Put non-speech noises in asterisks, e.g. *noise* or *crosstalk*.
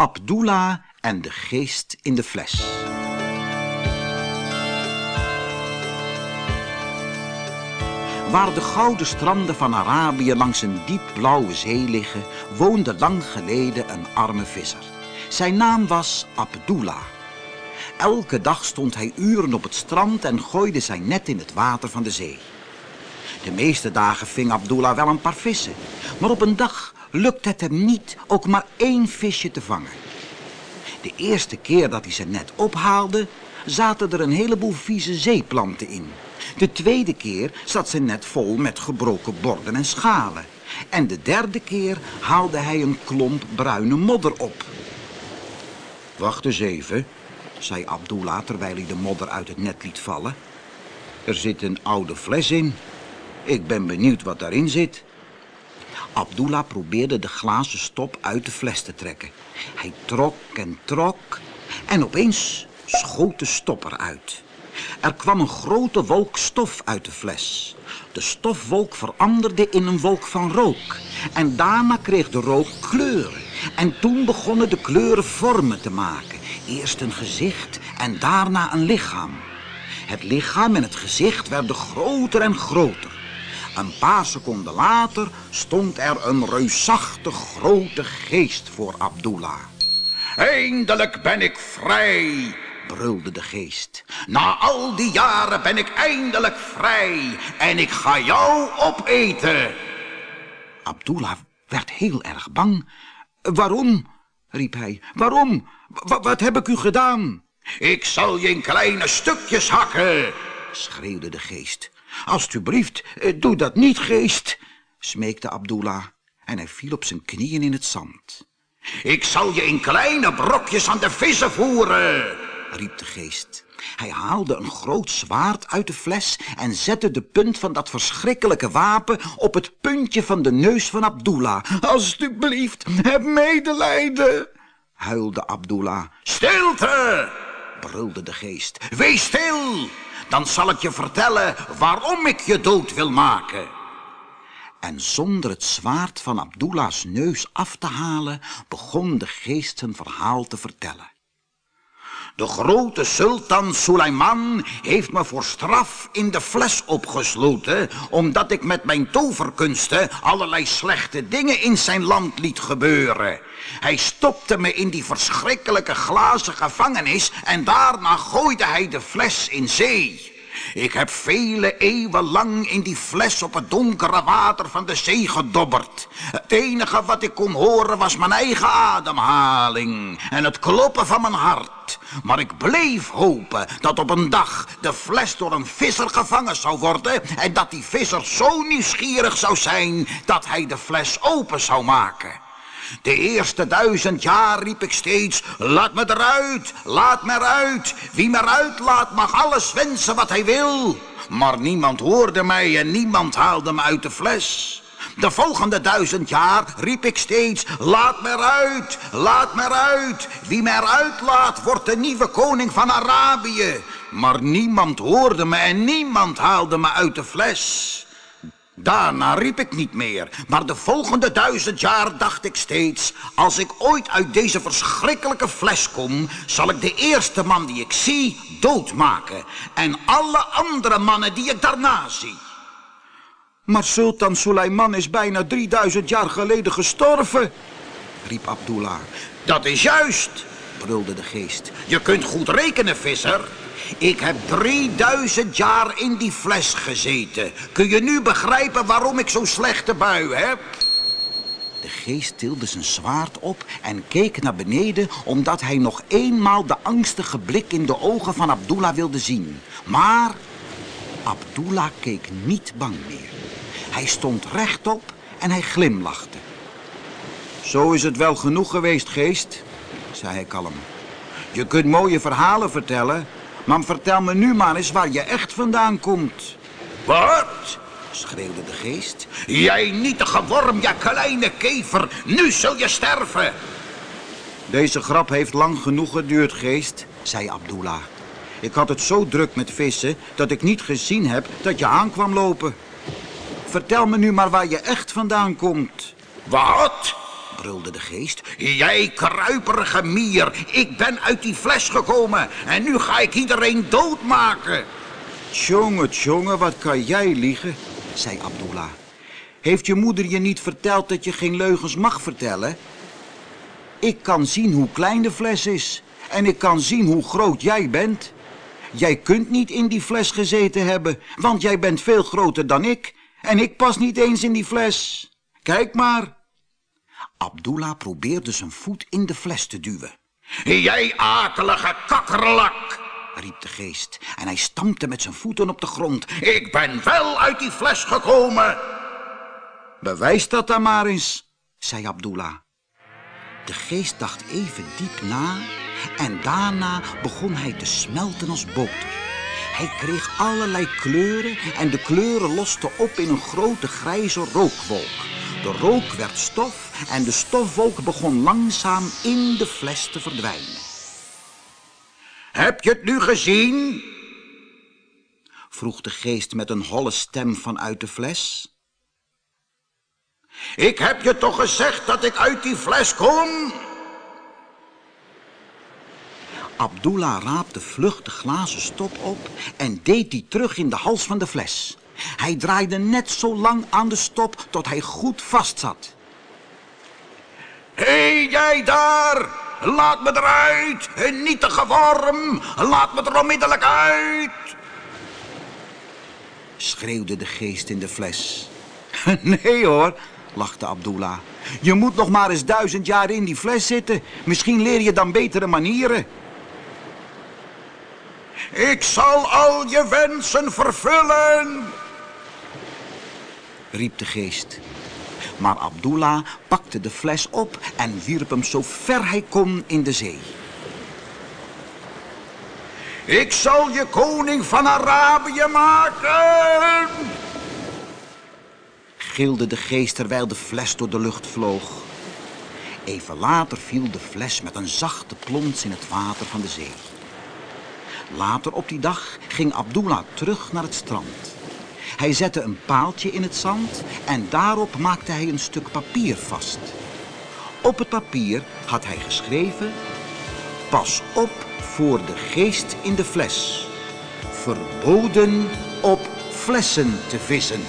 Abdullah en de geest in de fles. Waar de gouden stranden van Arabië langs een diep blauwe zee liggen, woonde lang geleden een arme visser. Zijn naam was Abdullah. Elke dag stond hij uren op het strand en gooide zijn net in het water van de zee. De meeste dagen ving Abdullah wel een paar vissen, maar op een dag lukte het hem niet ook maar één visje te vangen. De eerste keer dat hij ze net ophaalde, zaten er een heleboel vieze zeeplanten in. De tweede keer zat ze net vol met gebroken borden en schalen. En de derde keer haalde hij een klomp bruine modder op. Wacht eens even, zei Abdullah terwijl hij de modder uit het net liet vallen. Er zit een oude fles in. Ik ben benieuwd wat daarin zit. Abdullah probeerde de glazen stop uit de fles te trekken. Hij trok en trok en opeens schoot de stop eruit. Er kwam een grote wolk stof uit de fles. De stofwolk veranderde in een wolk van rook. En daarna kreeg de rook kleuren. En toen begonnen de kleuren vormen te maken. Eerst een gezicht en daarna een lichaam. Het lichaam en het gezicht werden groter en groter. Een paar seconden later stond er een reusachtig grote geest voor Abdullah. Eindelijk ben ik vrij, brulde de geest. Na al die jaren ben ik eindelijk vrij en ik ga jou opeten. Abdullah werd heel erg bang. Waarom? riep hij. Waarom? Wat heb ik u gedaan? Ik zal je in kleine stukjes hakken, schreeuwde de geest. Alsjeblieft, doe dat niet, geest, smeekte Abdullah en hij viel op zijn knieën in het zand. Ik zal je in kleine brokjes aan de vissen voeren, riep de geest. Hij haalde een groot zwaard uit de fles en zette de punt van dat verschrikkelijke wapen op het puntje van de neus van Abdullah. Alsjeblieft, heb medelijden, huilde Abdullah. Stilte, brulde de geest. Wees stil, dan zal ik je vertellen waarom ik je dood wil maken. En zonder het zwaard van Abdullah's neus af te halen, begon de geest zijn verhaal te vertellen. De grote sultan Suleiman heeft me voor straf in de fles opgesloten, omdat ik met mijn toverkunsten allerlei slechte dingen in zijn land liet gebeuren. Hij stopte me in die verschrikkelijke glazen gevangenis en daarna gooide hij de fles in zee. Ik heb vele eeuwen lang in die fles op het donkere water van de zee gedobberd. Het enige wat ik kon horen was mijn eigen ademhaling en het kloppen van mijn hart. Maar ik bleef hopen dat op een dag de fles door een visser gevangen zou worden en dat die visser zo nieuwsgierig zou zijn dat hij de fles open zou maken. De eerste duizend jaar riep ik steeds, laat me eruit, laat me eruit. Wie me eruit laat mag alles wensen wat hij wil. Maar niemand hoorde mij en niemand haalde me uit de fles. De volgende duizend jaar riep ik steeds, laat me eruit, laat me eruit. Wie me eruit laat, wordt de nieuwe koning van Arabië. Maar niemand hoorde me en niemand haalde me uit de fles. Daarna riep ik niet meer, maar de volgende duizend jaar dacht ik steeds... als ik ooit uit deze verschrikkelijke fles kom... zal ik de eerste man die ik zie doodmaken... en alle andere mannen die ik daarna zie. Maar Sultan Suleiman is bijna 3000 jaar geleden gestorven, riep Abdullah. Dat is juist, brulde de geest. Je kunt goed rekenen, visser. Ik heb 3000 jaar in die fles gezeten. Kun je nu begrijpen waarom ik zo'n slechte bui heb? De geest tilde zijn zwaard op en keek naar beneden... omdat hij nog eenmaal de angstige blik in de ogen van Abdullah wilde zien. Maar Abdullah keek niet bang meer. Hij stond rechtop en hij glimlachte. Zo is het wel genoeg geweest, geest, zei hij kalm. Je kunt mooie verhalen vertellen, maar vertel me nu maar eens waar je echt vandaan komt. Wat? schreeuwde de geest. Jij nietige worm, jij kleine kever, nu zul je sterven. Deze grap heeft lang genoeg geduurd, geest, zei Abdullah. Ik had het zo druk met vissen dat ik niet gezien heb dat je aankwam lopen. Vertel me nu maar waar je echt vandaan komt. Wat? Brulde de geest. Jij kruiperige mier, ik ben uit die fles gekomen en nu ga ik iedereen doodmaken. Tjonge, tjonge, wat kan jij liegen, zei Abdullah. Heeft je moeder je niet verteld dat je geen leugens mag vertellen? Ik kan zien hoe klein de fles is en ik kan zien hoe groot jij bent. Jij kunt niet in die fles gezeten hebben, want jij bent veel groter dan ik en ik pas niet eens in die fles. Kijk maar. Abdullah probeerde zijn voet in de fles te duwen. Jij akelige kakkerlak, riep de geest en hij stampte met zijn voeten op de grond. Ik ben wel uit die fles gekomen. Bewijs dat dan maar eens, zei Abdullah. De geest dacht even diep na en daarna begon hij te smelten als boter. Hij kreeg allerlei kleuren en de kleuren losten op in een grote grijze rookwolk. De rook werd stof en de stofwolk begon langzaam in de fles te verdwijnen. Heb je het nu gezien? vroeg de geest met een holle stem vanuit de fles. Ik heb je toch gezegd dat ik uit die fles kom? Abdullah raapte vlug de glazen stop op en deed die terug in de hals van de fles. Hij draaide net zo lang aan de stop tot hij goed vastzat. Jij daar! Laat me eruit! Een nietige worm! Laat me er onmiddellijk uit! Schreeuwde de geest in de fles. *laughs* Nee hoor, lachte Abdullah. Je moet nog maar eens duizend jaar in die fles zitten. Misschien leer je dan betere manieren. Ik zal al je wensen vervullen, riep de geest. Maar Abdullah pakte de fles op en wierp hem zo ver hij kon in de zee. Ik zal je koning van Arabië maken, gilde de geest terwijl de fles door de lucht vloog. Even later viel de fles met een zachte plons in het water van de zee. Later op die dag ging Abdullah terug naar het strand. Hij zette een paaltje in het zand en daarop maakte hij een stuk papier vast. Op het papier had hij geschreven... Pas op voor de geest in de fles. Verboden op flessen te vissen.